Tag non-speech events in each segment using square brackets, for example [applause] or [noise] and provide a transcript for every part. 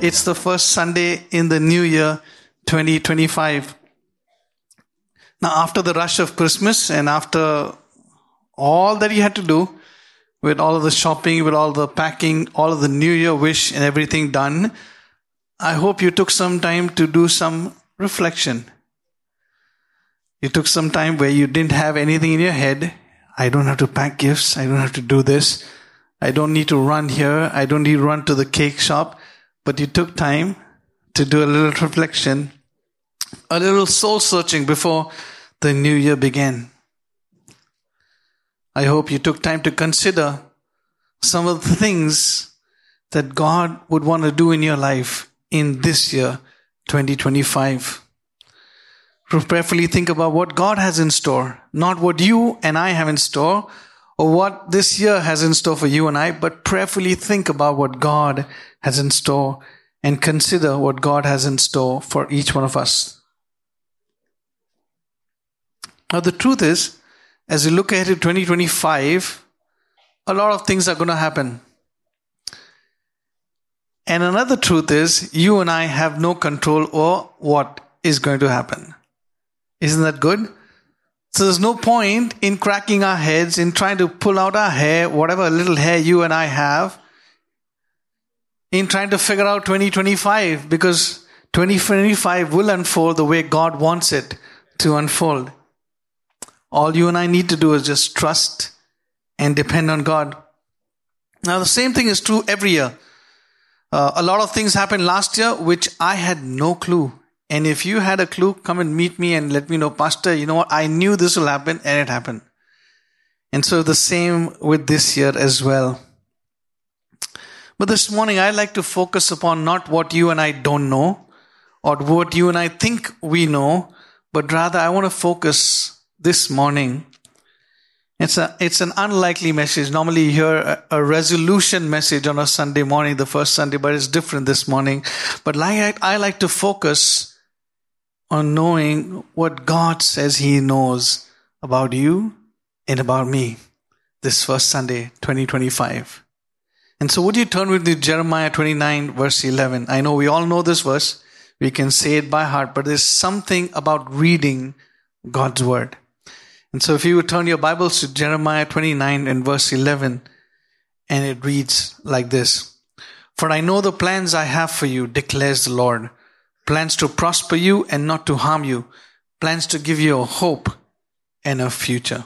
It's the first Sunday in the new year 2025. Now, after the rush of Christmas and after all that you had to do with all of the shopping, with all the packing, all of the new year wish and everything done, I hope you took some time to do some reflection. You took some time where you didn't have anything in your head. I don't have to pack gifts. I don't have to do this. I don't need to run here. I don't need to run to the cake shop. But you took time to do a little reflection, a little soul searching before the new year began. I hope you took time to consider some of the things that God would want to do in your life in this year, 2025. Prayerfully think about what God has in store, not what you and I have in store, or what this year has in store for you and I, but prayerfully think about what God has in store and consider what God has in store for each one of us. Now, the truth is, as we look ahead to 2025, a lot of things are going to happen. And another truth is, you and I have no control over what is going to happen. Isn't that good? So there's no point in cracking our heads, in trying to pull out our hair, whatever little hair you and I have, in trying to figure out 2025 because 2025 will unfold the way God wants it to unfold. All you and I need to do is just trust and depend on God. Now, the same thing is true every year. Uh, a lot of things happened last year which I had no clue. And if you had a clue, come and meet me and let me know, Pastor, you know what? I knew this will happen and it happened. And so the same with this year as well. But this morning, I like to focus upon not what you and I don't know or what you and I think we know, but rather I want to focus this morning it's a it's an unlikely message. Normally you hear a, a, resolution message on a Sunday morning, the first Sunday, but it's different this morning. But like I, I like to focus on knowing what God says He knows about you and about me this first Sunday, 2025. And so would you turn with me Jeremiah 29 verse 11? I know we all know this verse. We can say it by heart, but there's something about reading God's word. And so if you would turn your Bibles to Jeremiah 29 and verse 11, and it reads like this. For I know the plans I have for you, declares the Lord. Plans to prosper you and not to harm you. Plans to give you a hope and a future.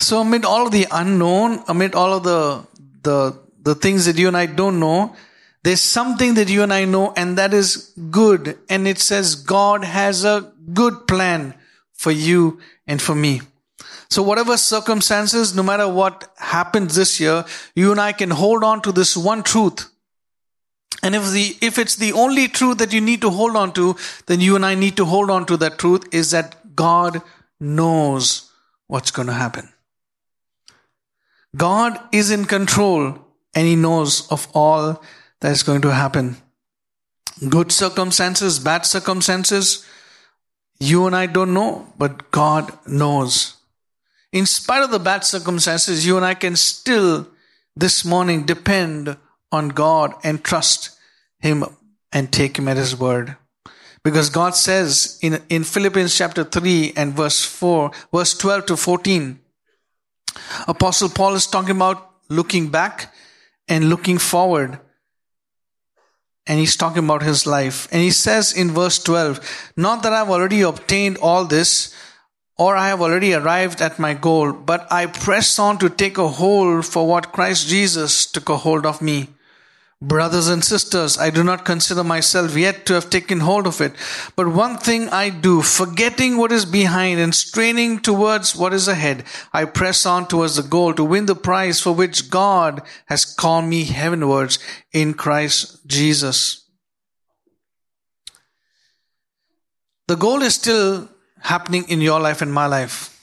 So amid all of the unknown, amid all of the, the, the things that you and I don't know, there's something that you and I know, and that is good. And it says God has a good plan for you and for me. So whatever circumstances, no matter what happens this year, you and I can hold on to this one truth. And if the, if it's the only truth that you need to hold on to, then you and I need to hold on to that truth is that God knows what's going to happen. God is in control and he knows of all that is going to happen. Good circumstances, bad circumstances, you and I don't know, but God knows. In spite of the bad circumstances, you and I can still this morning depend on God and trust Him and take Him at His word. Because God says in, in Philippians chapter 3 and verse 4, verse 12 to 14, Apostle Paul is talking about looking back and looking forward and he's talking about his life. And he says in verse 12, not that I've already obtained all this or I have already arrived at my goal, but I press on to take a hold for what Christ Jesus took a hold of me. Brothers and sisters, I do not consider myself yet to have taken hold of it. But one thing I do, forgetting what is behind and straining towards what is ahead, I press on towards the goal to win the prize for which God has called me heavenwards in Christ Jesus. The goal is still happening in your life and my life.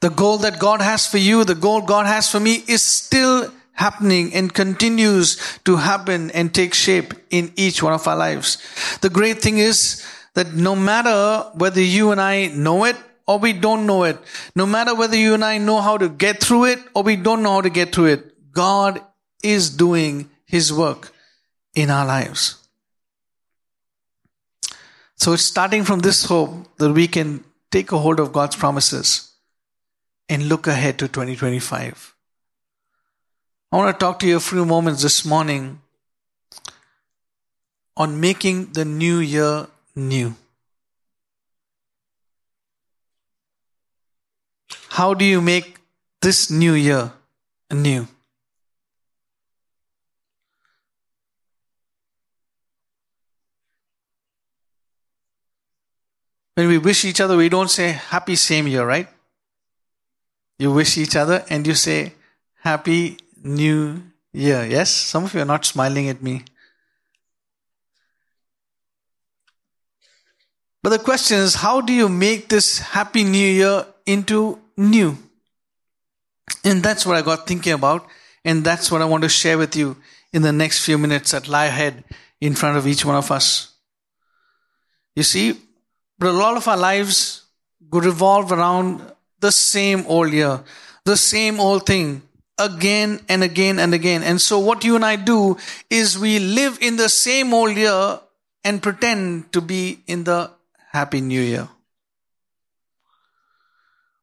The goal that God has for you, the goal God has for me is still happening and continues to happen and take shape in each one of our lives. The great thing is that no matter whether you and I know it or we don't know it, no matter whether you and I know how to get through it or we don't know how to get through it, God is doing His work in our lives. So it's starting from this hope that we can take a hold of God's promises and look ahead to 2025. I want to talk to you a few moments this morning on making the new year new. How do you make this new year new? When we wish each other, we don't say happy same year, right? You wish each other and you say happy new year. Yes? Some of you are not smiling at me. But the question is, how do you make this happy new year into new? And that's what I got thinking about. And that's what I want to share with you in the next few minutes that lie ahead in front of each one of us. You see, but a lot of our lives revolve around the same old year, the same old thing again and again and again. And so what you and I do is we live in the same old year and pretend to be in the happy new year.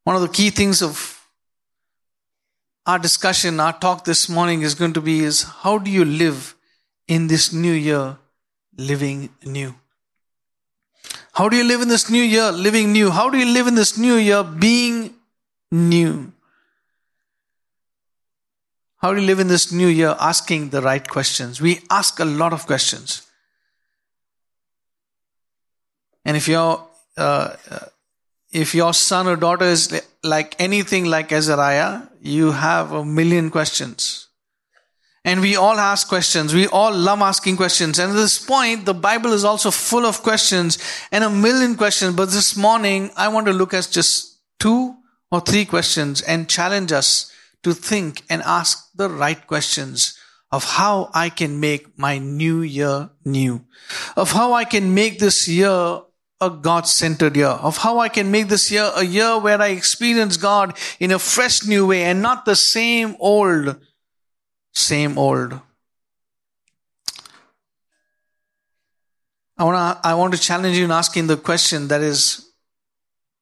One of the key things of our discussion, our talk this morning is going to be is how do you live in this new year living new? How do you live in this new year living new? How do you live in this new year being new? How do you live in this new year asking the right questions? We ask a lot of questions. And if your uh, uh, if your son or daughter is like anything like Azariah, you have a million questions. And we all ask questions. We all love asking questions. And at this point, the Bible is also full of questions and a million questions. But this morning, I want to look at just two or three questions and challenge us to think and ask the right questions of how I can make my new year new, of how I can make this year a God centered year, of how I can make this year a year where I experience God in a fresh new way and not the same old, same old. I want to, I want to challenge you in asking the question that is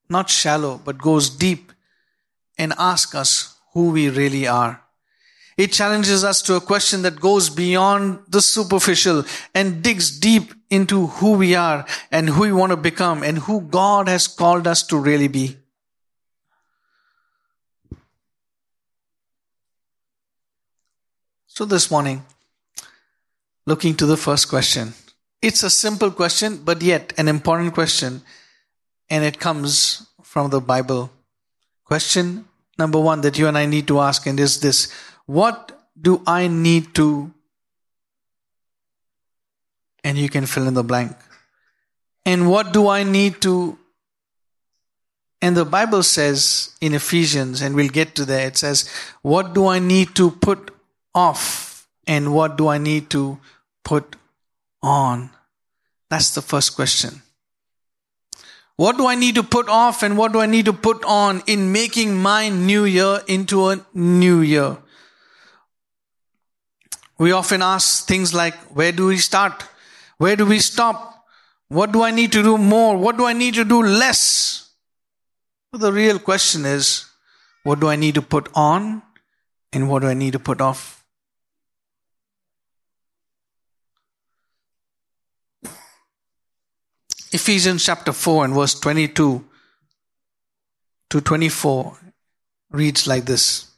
not shallow, but goes deep and ask us, who we really are. It challenges us to a question that goes beyond the superficial and digs deep into who we are and who we want to become and who God has called us to really be. So this morning, looking to the first question. It's a simple question, but yet an important question, and it comes from the Bible. Question number one that you and I need to ask, and is this What do I need to? And you can fill in the blank. And what do I need to? And the Bible says in Ephesians, and we'll get to there, it says, What do I need to put off? And what do I need to put on? That's the first question. What do I need to put off and what do I need to put on in making my new year into a new year? We often ask things like, where do we start? Where do we stop? What do I need to do more? What do I need to do less? But the real question is, what do I need to put on and what do I need to put off? Ephesians chapter 4 and verse 22 to 24 reads like this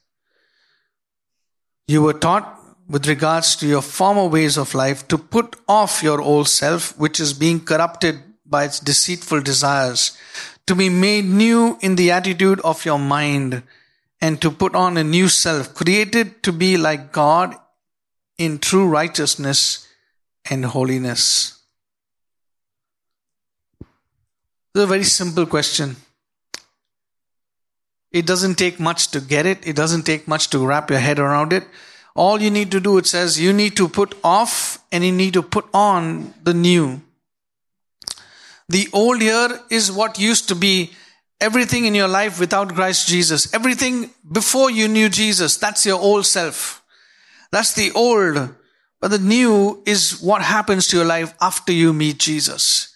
You were taught with regards to your former ways of life, to put off your old self, which is being corrupted by its deceitful desires, to be made new in the attitude of your mind, and to put on a new self, created to be like God in true righteousness and holiness. This is a very simple question. It doesn't take much to get it. It doesn't take much to wrap your head around it. All you need to do, it says, you need to put off and you need to put on the new. The old here is what used to be everything in your life without Christ Jesus. Everything before you knew Jesus. That's your old self. That's the old. But the new is what happens to your life after you meet Jesus.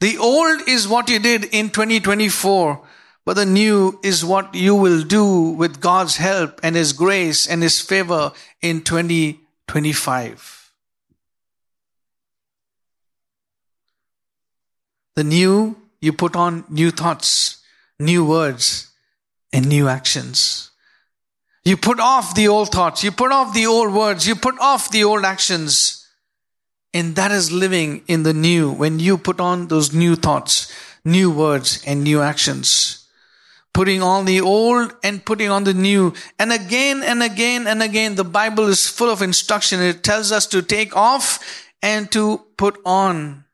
The old is what you did in 2024. But the new is what you will do with God's help and His grace and His favor in 2025. The new, you put on new thoughts, new words, and new actions. You put off the old thoughts, you put off the old words, you put off the old actions. And that is living in the new when you put on those new thoughts, new words, and new actions putting on the old and putting on the new. And again and again and again, the Bible is full of instruction. It tells us to take off and to put on.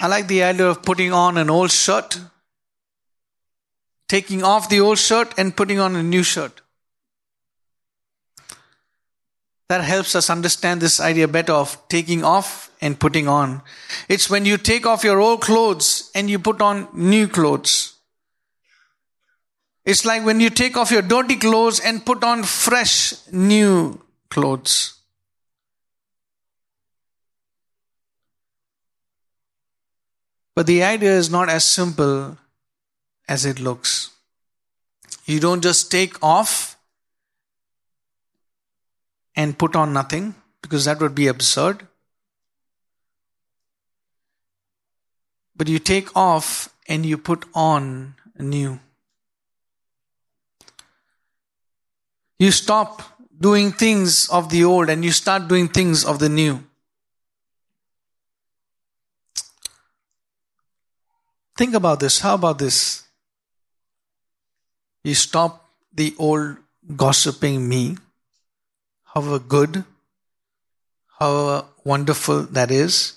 I like the idea of putting on an old shirt, taking off the old shirt and putting on a new shirt. That helps us understand this idea better of taking off and putting on. It's when you take off your old clothes and you put on new clothes. It's like when you take off your dirty clothes and put on fresh new clothes. But the idea is not as simple as it looks. You don't just take off and put on nothing because that would be absurd. But you take off and you put on new. You stop doing things of the old and you start doing things of the new. Think about this. How about this? You stop the old gossiping me, however good, however wonderful that is,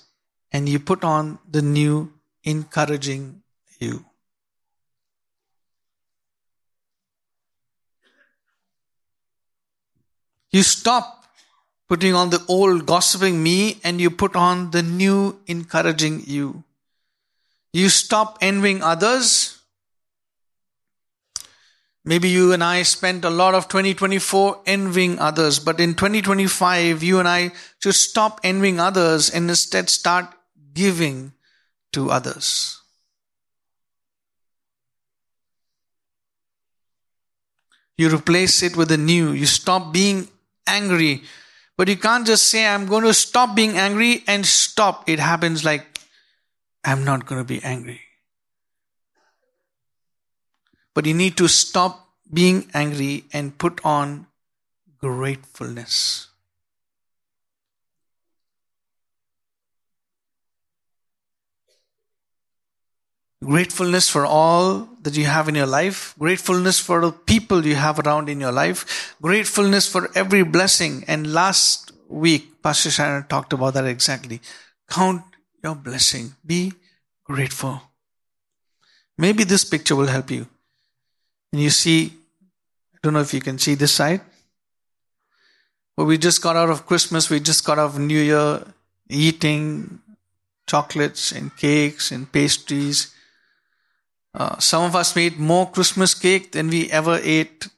and you put on the new encouraging you. You stop putting on the old gossiping me and you put on the new encouraging you. You stop envying others. Maybe you and I spent a lot of 2024 envying others, but in 2025, you and I should stop envying others and instead start giving to others. You replace it with a new. You stop being angry. But you can't just say, I'm going to stop being angry and stop. It happens like, I'm not going to be angry. But you need to stop being angry and put on gratefulness. Gratefulness for all that you have in your life. Gratefulness for the people you have around in your life. Gratefulness for every blessing. And last week, Pastor Sharon talked about that exactly. Count your blessing. Be grateful. Maybe this picture will help you. And you see, I don't know if you can see this side. But we just got out of Christmas. We just got out of New Year eating chocolates and cakes and pastries uh, some of us made more Christmas cake than we ever ate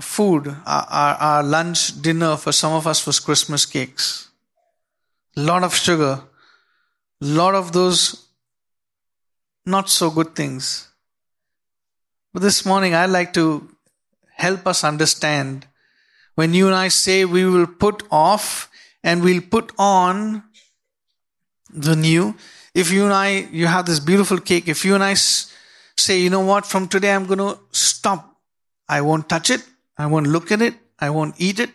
food. Our, our, our, lunch, dinner for some of us was Christmas cakes. A lot of sugar. A lot of those not so good things. But this morning I'd like to help us understand when you and I say we will put off and we'll put on the new, if you and I, you have this beautiful cake, if you and I say, you know what, from today I'm going to stop. I won't touch it. I won't look at it. I won't eat it.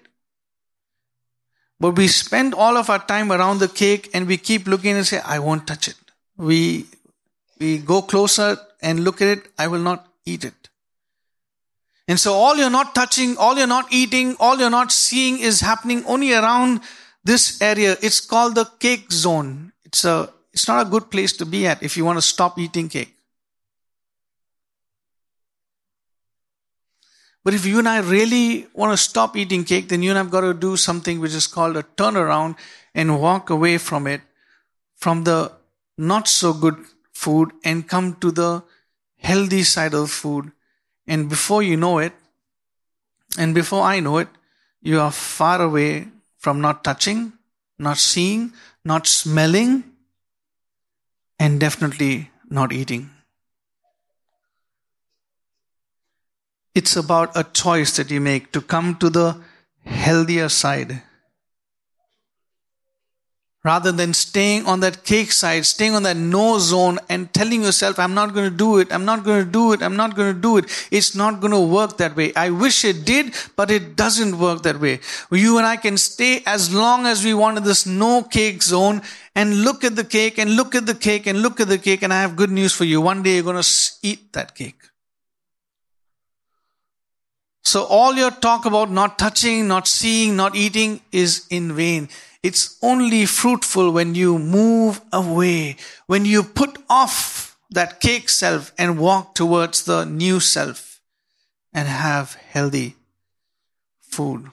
But we spend all of our time around the cake and we keep looking and say, I won't touch it. We, we go closer and look at it. I will not eat it. And so all you're not touching, all you're not eating, all you're not seeing is happening only around this area. It's called the cake zone. It's a, it's not a good place to be at if you want to stop eating cake. But if you and I really want to stop eating cake, then you and I've got to do something which is called a turnaround and walk away from it, from the not so good food and come to the healthy side of food. And before you know it, and before I know it, you are far away from not touching, not seeing, not smelling, and definitely not eating. It's about a choice that you make to come to the healthier side. Rather than staying on that cake side, staying on that no zone and telling yourself, I'm not going to do it, I'm not going to do it, I'm not going to do it. It's not going to work that way. I wish it did, but it doesn't work that way. You and I can stay as long as we want in this no cake zone and look at the cake and look at the cake and look at the cake. And I have good news for you. One day you're going to eat that cake. So all your talk about not touching, not seeing, not eating is in vain. It's only fruitful when you move away, when you put off that cake self and walk towards the new self and have healthy food.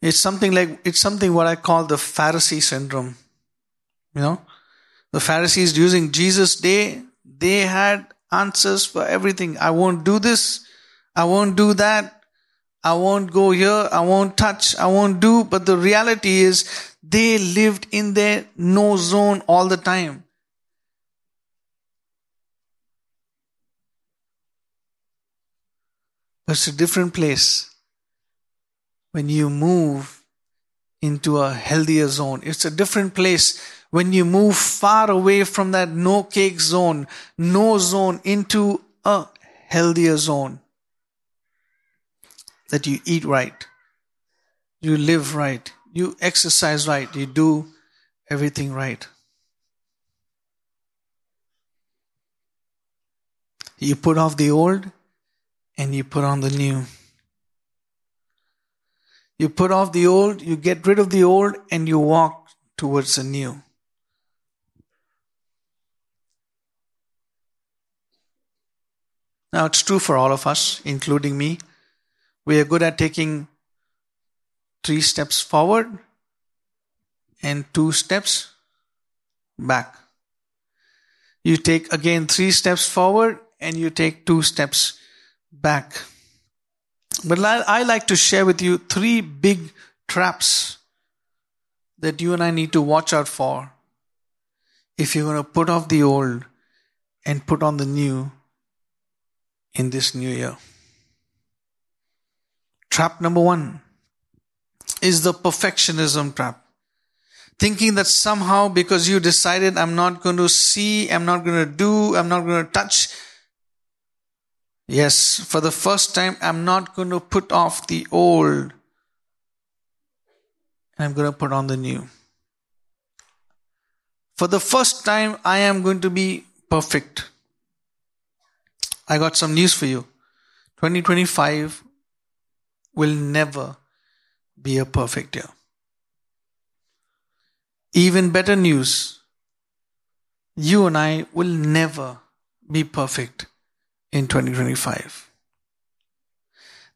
It's something like, it's something what I call the Pharisee syndrome. You know, the Pharisees using Jesus' day, they had answers for everything. I won't do this. I won't do that. I won't go here. I won't touch. I won't do. But the reality is they lived in their no zone all the time. But it's a different place when you move into a healthier zone. It's a different place when you move far away from that no cake zone, no zone into a healthier zone. That you eat right, you live right, you exercise right, you do everything right. You put off the old and you put on the new. You put off the old, you get rid of the old, and you walk towards the new. Now, it's true for all of us, including me. We are good at taking three steps forward and two steps back. You take again three steps forward and you take two steps back. But I like to share with you three big traps that you and I need to watch out for if you're going to put off the old and put on the new in this new year. Trap number one is the perfectionism trap. Thinking that somehow because you decided I'm not going to see, I'm not going to do, I'm not going to touch. Yes, for the first time, I'm not going to put off the old. I'm going to put on the new. For the first time, I am going to be perfect. I got some news for you. 2025 will never be a perfect year. Even better news, you and I will never be perfect in 2025.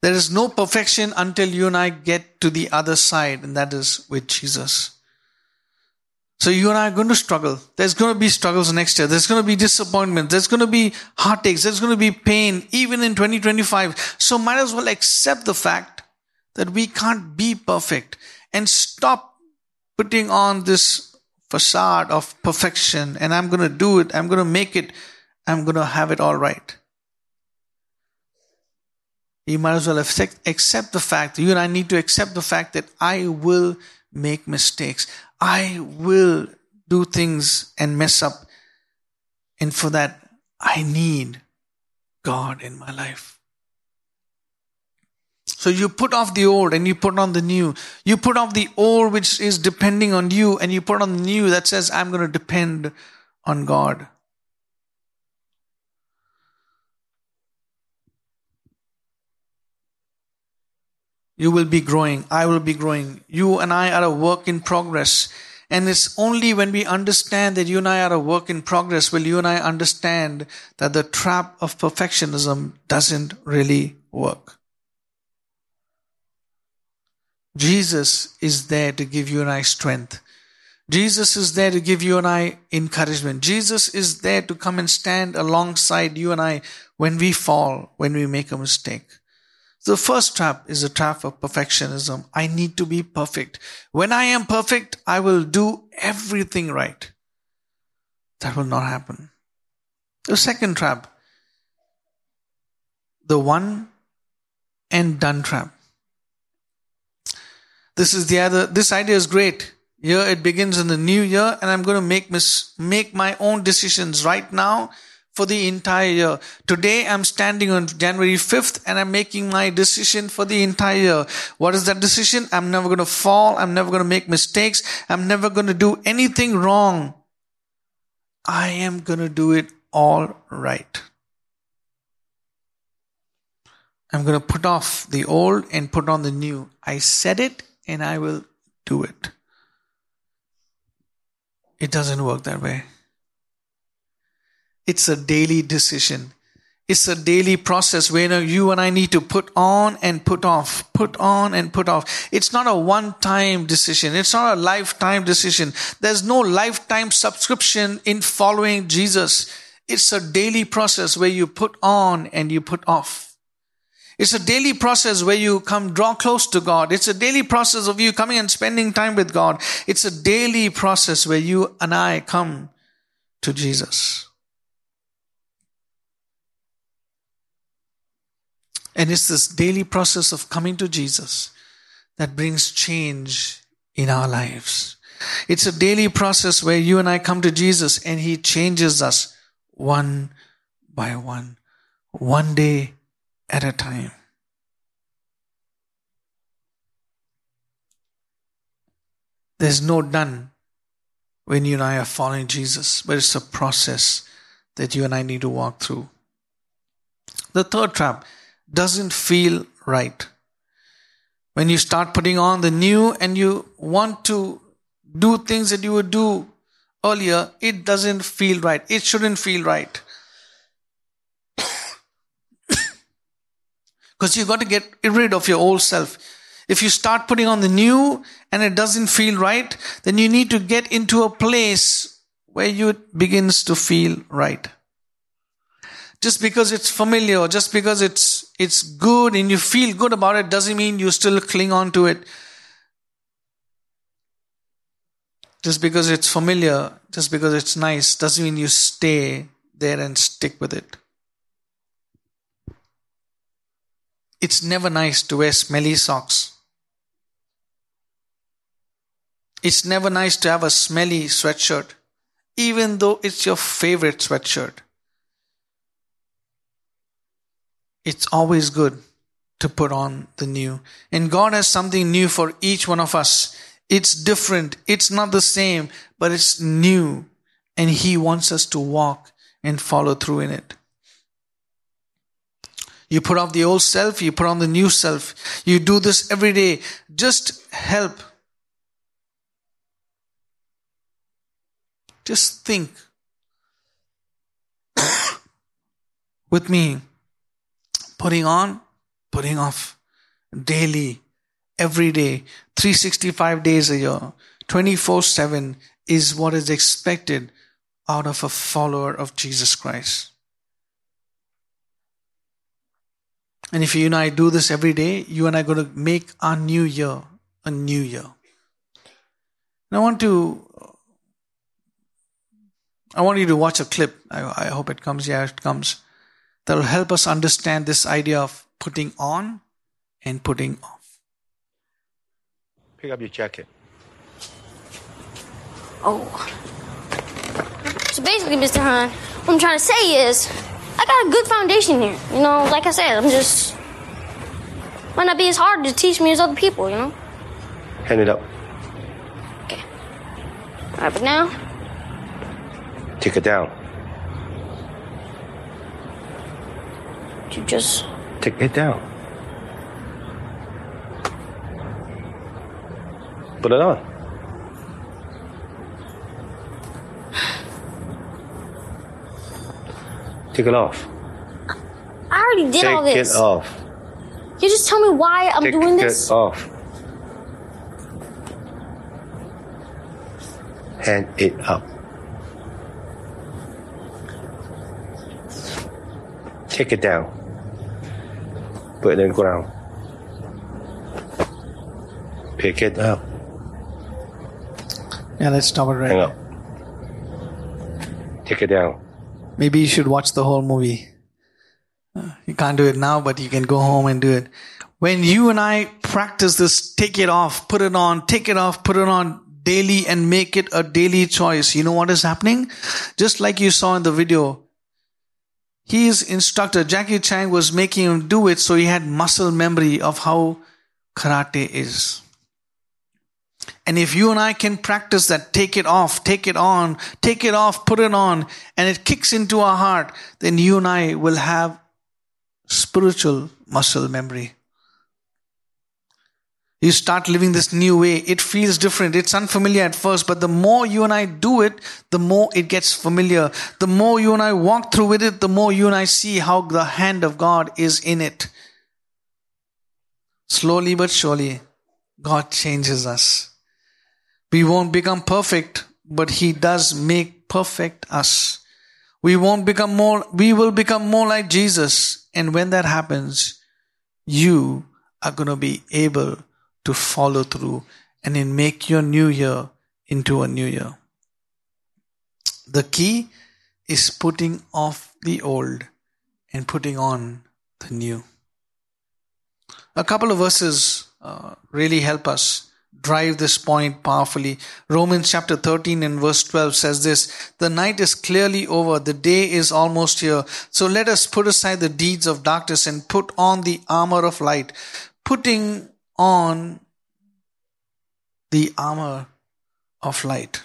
There is no perfection until you and I get to the other side, and that is with Jesus. So you and I are going to struggle. There's going to be struggles next year. There's going to be disappointment. There's going to be heartaches. There's going to be pain even in 2025. So might as well accept the fact that we can't be perfect and stop putting on this facade of perfection and I'm going to do it. I'm going to make it. I'm going to have it all right. You might as well accept the fact, you and I need to accept the fact that I will make mistakes. I will do things and mess up. And for that, I need God in my life. So you put off the old and you put on the new. You put off the old which is depending on you and you put on the new that says, I'm going to depend on God. You will be growing. I will be growing. You and I are a work in progress. And it's only when we understand that you and I are a work in progress will you and I understand that the trap of perfectionism doesn't really work. Jesus is there to give you and I strength. Jesus is there to give you and I encouragement. Jesus is there to come and stand alongside you and I when we fall, when we make a mistake. The first trap is a trap of perfectionism. I need to be perfect. When I am perfect, I will do everything right. That will not happen. The second trap, the one and done trap. This is the other, this idea is great. Here it begins in the new year and I'm going to make mis- make my own decisions right now for the entire year. Today I'm standing on January 5th and I'm making my decision for the entire year. What is that decision? I'm never going to fall. I'm never going to make mistakes. I'm never going to do anything wrong. I am going to do it all right. I'm going to put off the old and put on the new. I said it and I will do it. It doesn't work that way. It's a daily decision. It's a daily process where you and I need to put on and put off, put on and put off. It's not a one time decision. It's not a lifetime decision. There's no lifetime subscription in following Jesus. It's a daily process where you put on and you put off. It's a daily process where you come draw close to God. It's a daily process of you coming and spending time with God. It's a daily process where you and I come to Jesus. And it's this daily process of coming to Jesus that brings change in our lives. It's a daily process where you and I come to Jesus and He changes us one by one, one day at a time. There's no done when you and I are following Jesus, but it's a process that you and I need to walk through. The third trap doesn't feel right. When you start putting on the new and you want to do things that you would do earlier, it doesn't feel right. It shouldn't feel right. [coughs] Because you've got to get rid of your old self. If you start putting on the new and it doesn't feel right, then you need to get into a place where you begins to feel right just because it's familiar, just because it's, it's good and you feel good about it doesn't mean you still cling on to it. Just because it's familiar, just because it's nice, doesn't mean you stay there and stick with it. It's never nice to wear smelly socks. It's never nice to have a smelly sweatshirt, even though it's your favorite sweatshirt. It's always good to put on the new. And God has something new for each one of us. It's different. It's not the same, but it's new. And He wants us to walk and follow through in it. You put off the old self, you put on the new self. You do this every day. Just help. Just think [coughs] with me putting on, putting off daily, every day, 365 days a year, 24 7 is what is expected out of a follower of Jesus Christ. And if you and I do this every day, you and I are going to make our new year a new year. And I want to, I want you to watch a clip. I, I hope it comes. Yeah, it comes that will help us understand this idea of putting on and putting off. Pick up your jacket. Oh. So basically, Mr. Han, What I'm trying to say is, I got a good foundation here. You know, like I said, I'm just might not be as hard to teach me as other people. You know. Hand it up. Okay. All right, but now, Take it down. You just Take it down. Put it on. Take it off. I already did all this. Take it off. You just tell me why I'm Take doing this. Take it off. Hand it up. Take it down. Put it in the ground. Pick it up. Yeah, let's stop it right Hang now. up. Take it down. Maybe you should watch the whole movie. Uh, You can't do it now, but you can go home and do it. When you and I practice this, take it off, put it on, take it off, put it on daily and make it a daily choice. You know what is happening? Just like you saw in the video, his instructor, Jackie Chan, was making him do it so he had muscle memory of how karate is. And if you and I can practice that, take it off, take it on, take it off, put it on, and it kicks into our heart, then you and I will have spiritual muscle memory. You start living this new way. It feels different. It's unfamiliar at first, but the more you and I do it, the more it gets familiar. The more you and I walk through with it, the more you and I see how the hand of God is in it. Slowly but surely, God changes us. We won't become perfect, but He does make perfect us. We won't become more, we will become more like Jesus. And when that happens, you are going to be able to follow through and then make your new year into a new year. The key is putting off the old and putting on the new. A couple of verses uh, really help us drive this point powerfully. Romans chapter 13 and verse 12 says this The night is clearly over, the day is almost here. So let us put aside the deeds of darkness and put on the armor of light. Putting on the armor of light.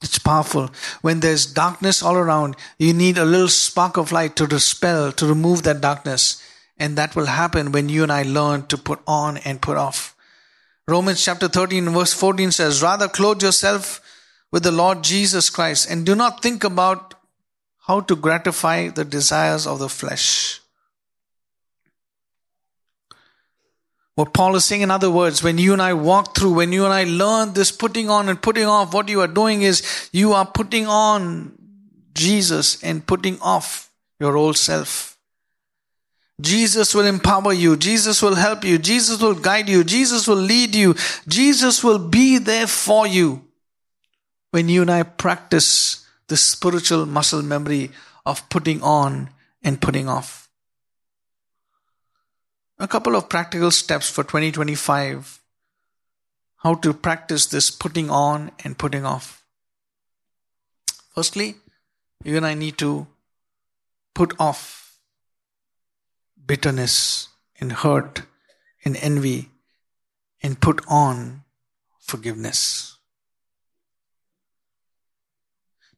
It's powerful. When there's darkness all around, you need a little spark of light to dispel, to remove that darkness. And that will happen when you and I learn to put on and put off. Romans chapter 13 verse 14 says, Rather clothe yourself with the Lord Jesus Christ and do not think about how to gratify the desires of the flesh. What Paul is saying, in other words, when you and I walk through, when you and I learn this putting on and putting off, what you are doing is you are putting on Jesus and putting off your old self. Jesus will empower you. Jesus will help you. Jesus will guide you. Jesus will lead you. Jesus will be there for you when you and I practice the spiritual muscle memory of putting on and putting off. A couple of practical steps for 2025. How to practice this putting on and putting off. Firstly, you and I need to put off bitterness and hurt and envy and put on forgiveness.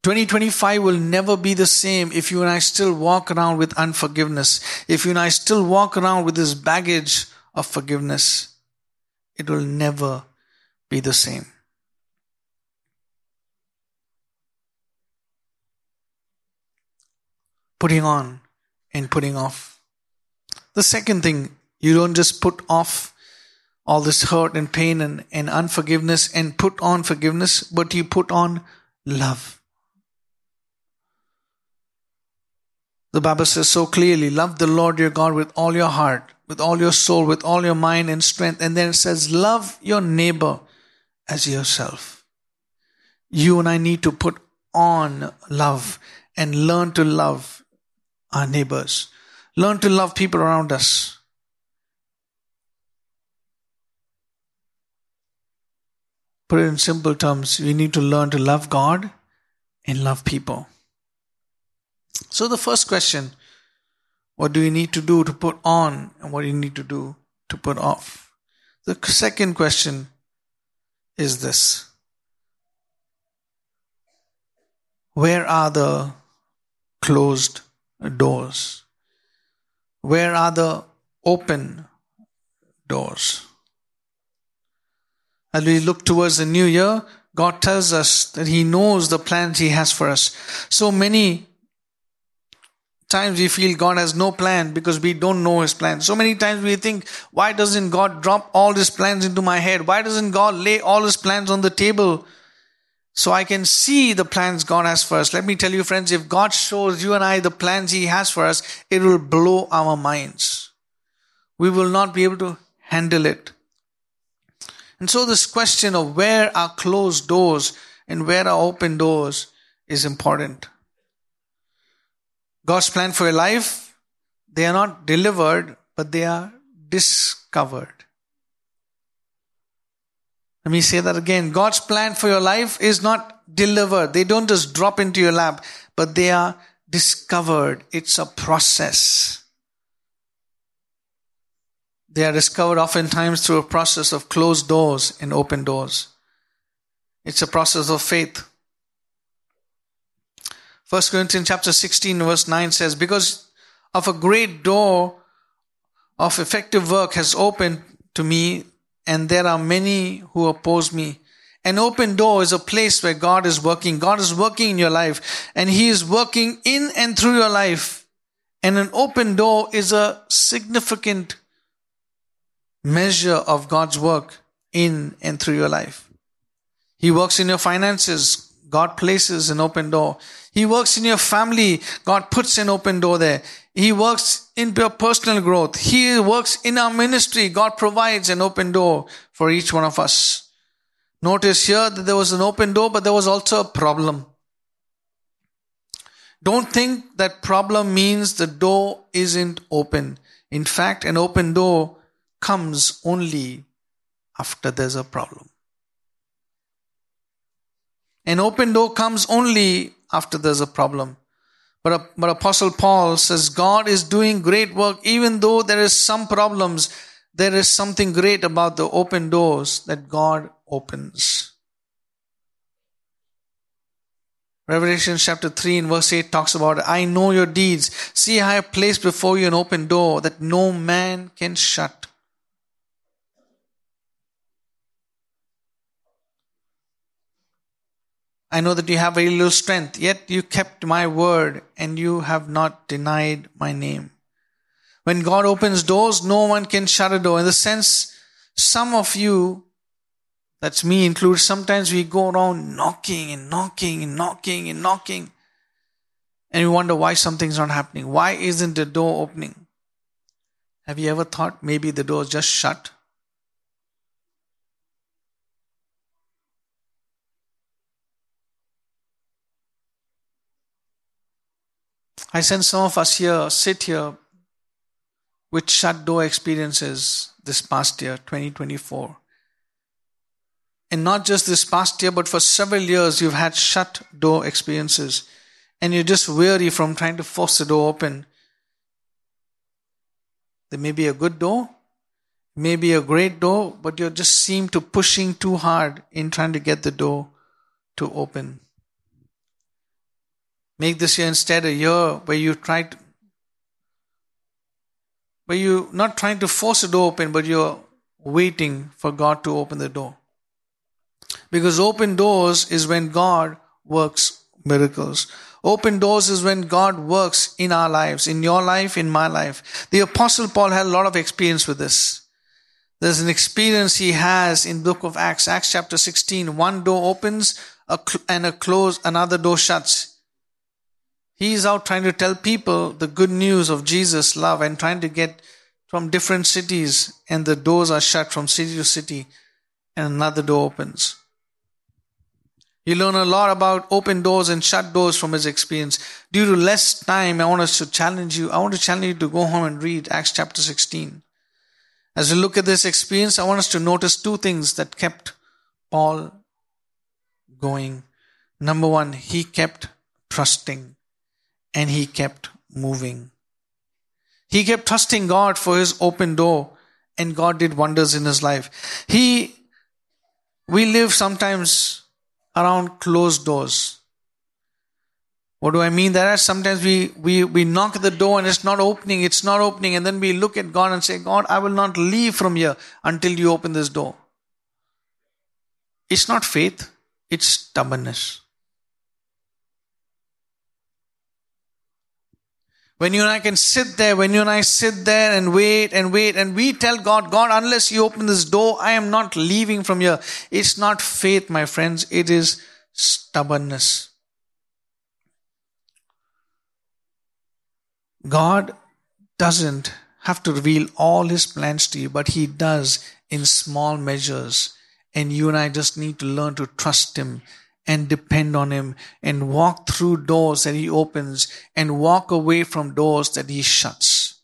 2025 will never be the same if you and I still walk around with unforgiveness. If you and I still walk around with this baggage of forgiveness, it will never be the same. Putting on and putting off. The second thing, you don't just put off all this hurt and pain and, and unforgiveness and put on forgiveness, but you put on love. The Bible says so clearly, love the Lord your God with all your heart, with all your soul, with all your mind and strength. And then it says, love your neighbor as yourself. You and I need to put on love and learn to love our neighbors. Learn to love people around us. Put it in simple terms, we need to learn to love God and love people. So, the first question what do you need to do to put on, and what do you need to do to put off? The second question is this Where are the closed doors? Where are the open doors? As we look towards the new year, God tells us that He knows the plans He has for us. So many times we feel God has no plan because we don't know His plan. So many times we think, why doesn't God drop all His plans into my head? Why doesn't God lay all His plans on the table so I can see the plans God has for us? Let me tell you, friends, if God shows you and I the plans He has for us, it will blow our minds. We will not be able to handle it. And so, this question of where are closed doors and where are open doors is important. God's plan for your life, they are not delivered, but they are discovered. Let me say that again. God's plan for your life is not delivered. They don't just drop into your lap, but they are discovered. It's a process. They are discovered oftentimes through a process of closed doors and open doors. It's a process of faith. 1 Corinthians chapter 16 verse 9 says, Because of a great door of effective work has opened to me, and there are many who oppose me. An open door is a place where God is working. God is working in your life, and He is working in and through your life. And an open door is a significant measure of God's work in and through your life. He works in your finances. God places an open door. He works in your family. God puts an open door there. He works in your personal growth. He works in our ministry. God provides an open door for each one of us. Notice here that there was an open door, but there was also a problem. Don't think that problem means the door isn't open. In fact, an open door comes only after there's a problem. An open door comes only after there's a problem. But, but Apostle Paul says God is doing great work even though there is some problems. There is something great about the open doors that God opens. Revelation chapter 3 and verse 8 talks about, I know your deeds. See, I have placed before you an open door that no man can shut. I know that you have very little strength, yet you kept my word and you have not denied my name. When God opens doors, no one can shut a door. In the sense, some of you, that's me included, sometimes we go around knocking and knocking and knocking and knocking. And we wonder why something's not happening. Why isn't the door opening? Have you ever thought maybe the door is just shut? I sense some of us here sit here with shut door experiences this past year, 2024. And not just this past year, but for several years, you've had shut door experiences. And you're just weary from trying to force the door open. There may be a good door, may be a great door, but you just seem to pushing too hard in trying to get the door to open. Make this year instead a year where you try to, where you not trying to force a door open, but you're waiting for God to open the door. Because open doors is when God works miracles. Open doors is when God works in our lives, in your life, in my life. The apostle Paul had a lot of experience with this. There's an experience he has in book of Acts, Acts chapter 16. One door opens and a close, another door shuts. He is out trying to tell people the good news of Jesus' love and trying to get from different cities, and the doors are shut from city to city, and another door opens. You learn a lot about open doors and shut doors from his experience. Due to less time, I want us to challenge you. I want to challenge you to go home and read Acts chapter 16. As we look at this experience, I want us to notice two things that kept Paul going Number one, he kept trusting and he kept moving. He kept trusting God for his open door and God did wonders in his life. He, we live sometimes around closed doors. What do I mean? That sometimes we, we, we knock at the door and it's not opening, it's not opening, and then we look at God and say, God, I will not leave from here until you open this door. It's not faith, it's stubbornness. When you and I can sit there, when you and I sit there and wait and wait, and we tell God, God, unless you open this door, I am not leaving from here. It's not faith, my friends, it is stubbornness. God doesn't have to reveal all his plans to you, but he does in small measures. And you and I just need to learn to trust him and depend on Him and walk through doors that He opens and walk away from doors that He shuts.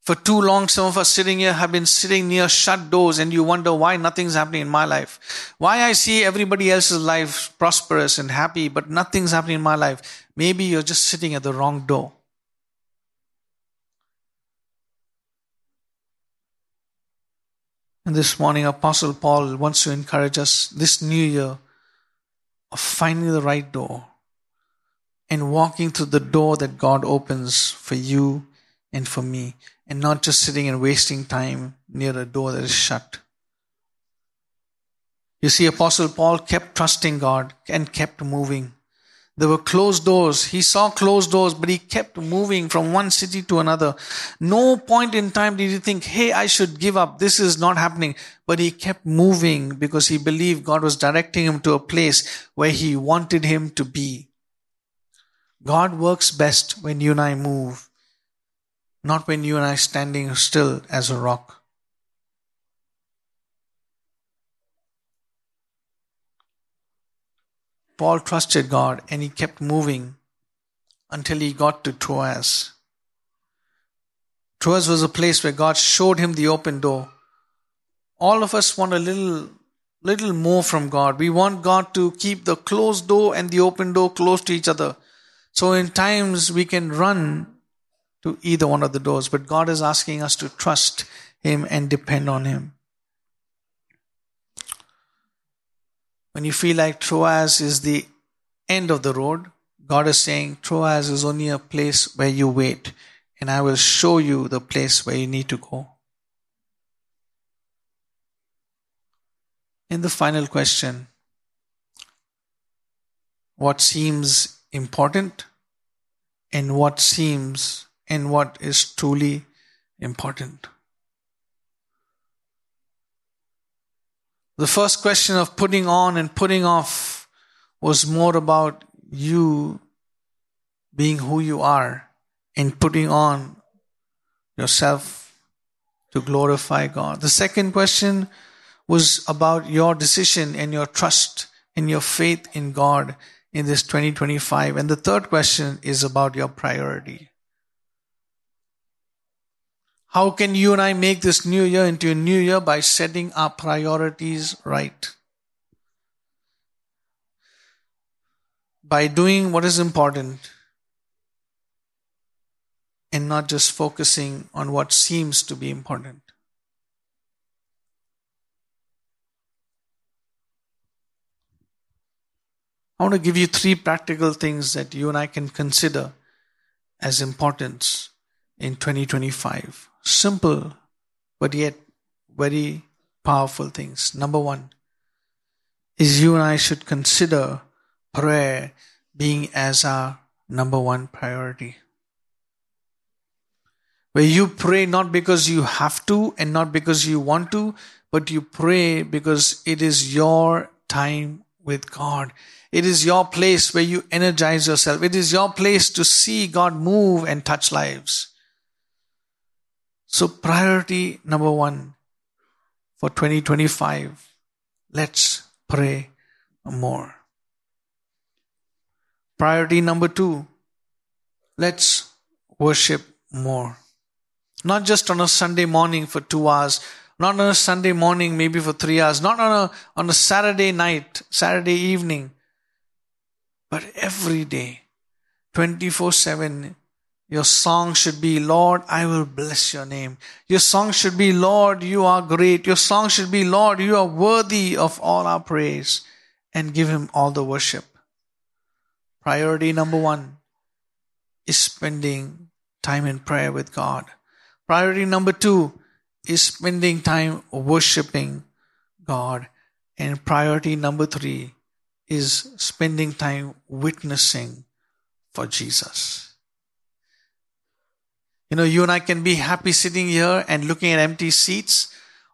For too long, some of us sitting here have been sitting near shut doors and you wonder why nothing's happening in my life. Why I see everybody else's life prosperous and happy, but nothing's happening in my life. Maybe you're just sitting at the wrong door. And this morning, Apostle Paul wants to encourage us this new year of finding the right door and walking through the door that God opens for you and for me, and not just sitting and wasting time near a door that is shut. You see, Apostle Paul kept trusting God and kept moving. There were closed doors. He saw closed doors, but he kept moving from one city to another. No point in time did he think, hey, I should give up. This is not happening. But he kept moving because he believed God was directing him to a place where he wanted him to be. God works best when you and I move, not when you and I standing still as a rock. Paul trusted God and he kept moving until he got to Troas. Troas was a place where God showed him the open door. All of us want a little little more from God. We want God to keep the closed door and the open door close to each other. So in times we can run to either one of the doors, but God is asking us to trust him and depend on him. When you feel like Troas is the end of the road, God is saying Troas is only a place where you wait, and I will show you the place where you need to go. In the final question, what seems important and what seems and what is truly important? The first question of putting on and putting off was more about you being who you are and putting on yourself to glorify God. The second question was about your decision and your trust and your faith in God in this 2025. And the third question is about your priority. How can you and I make this new year into a new year by setting our priorities right? By doing what is important and not just focusing on what seems to be important. I want to give you three practical things that you and I can consider as importance in 2025 simple but yet very powerful things. Number one is you and I should consider prayer being as our number one priority. Where you pray not because you have to and not because you want to, but you pray because it is your time with God. It is your place where you energize yourself. It is your place to see God move and touch lives. So, priority number one for 2025, let's pray more. Priority number two, let's worship more. Not just on a Sunday morning for two hours, not on a Sunday morning maybe for three hours, not on a, on a Saturday night, Saturday evening, But every day, 24 7, your song should be, Lord, I will bless your name. Your song should be, Lord, you are great. Your song should be, Lord, you are worthy of all our praise. And give him all the worship. Priority number one is spending time in prayer with God. Priority number two is spending time worshiping God. And priority number three is spending time witnessing for Jesus. You know, you and I can be happy sitting here and looking at empty seats,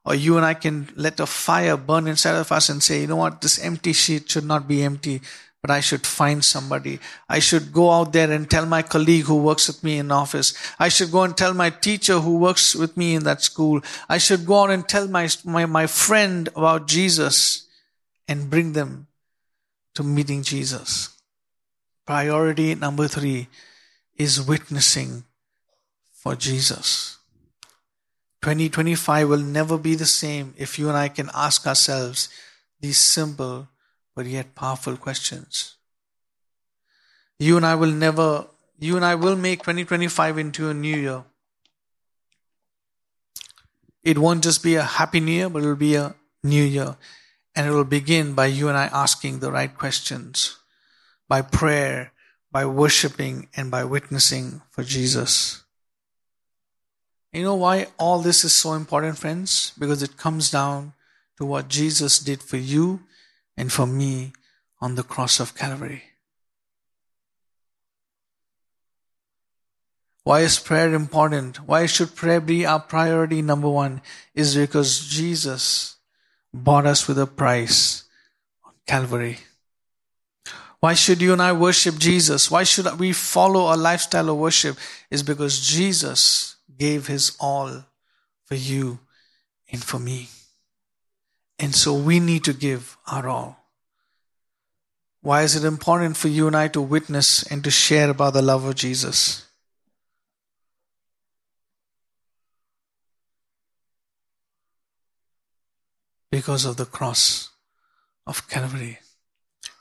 or you and I can let a fire burn inside of us and say, you know what, this empty seat should not be empty, but I should find somebody. I should go out there and tell my colleague who works with me in office. I should go and tell my teacher who works with me in that school. I should go out and tell my, my, my friend about Jesus and bring them to meeting Jesus. Priority number three is witnessing for Jesus. 2025 will never be the same if you and I can ask ourselves these simple but yet powerful questions. You and I will never, you and I will make 2025 into a new year. It won't just be a happy new year, but it will be a new year. And it will begin by you and I asking the right questions, by prayer, by worshiping, and by witnessing for Jesus. You know why all this is so important, friends? Because it comes down to what Jesus did for you and for me on the cross of Calvary. Why is prayer important? Why should prayer be our priority number one? Is because Jesus bought us with a price on Calvary. Why should you and I worship Jesus? Why should we follow a lifestyle of worship? Is because Jesus gave his all for you and for me. And so we need to give our all. Why is it important for you and I to witness and to share about the love of Jesus? Because of the cross of Calvary.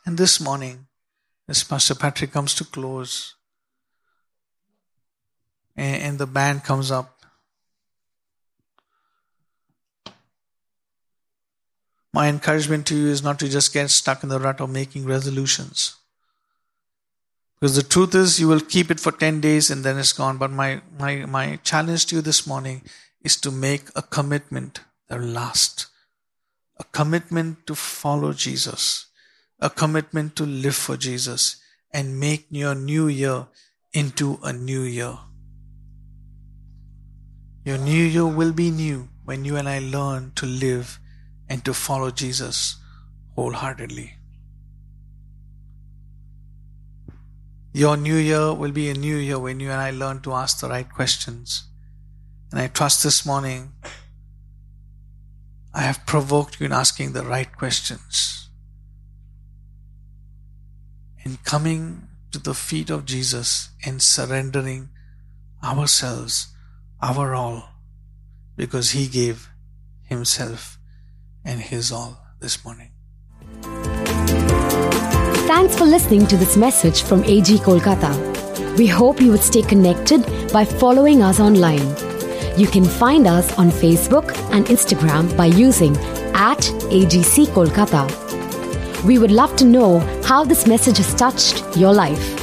And this morning, as Pastor Patrick comes to close, and, the band comes up, My encouragement to you is not to just get stuck in the rut of making resolutions. Because the truth is, you will keep it for 10 days and then it's gone. But my, my, my challenge to you this morning is to make a commitment that will last. A commitment to follow Jesus. A commitment to live for Jesus and make your new year into a new year. Your new year will be new when you and I learn to live and to follow Jesus wholeheartedly. Your new year will be a new year when you and I learn to ask the right questions. And I trust this morning I have provoked you in asking the right questions. In coming to the feet of Jesus and surrendering ourselves, our all, because He gave Himself and His all this morning. Thanks for listening to this message from AG Kolkata. We hope you would stay connected by following us online. You can find us on Facebook and Instagram by using at AGC Kolkata. We would love to know how this message has touched your life.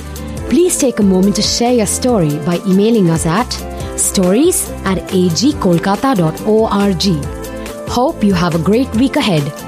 Please take a moment to share your story by emailing us at stories at agkolkata.org. Hope you have a great week ahead.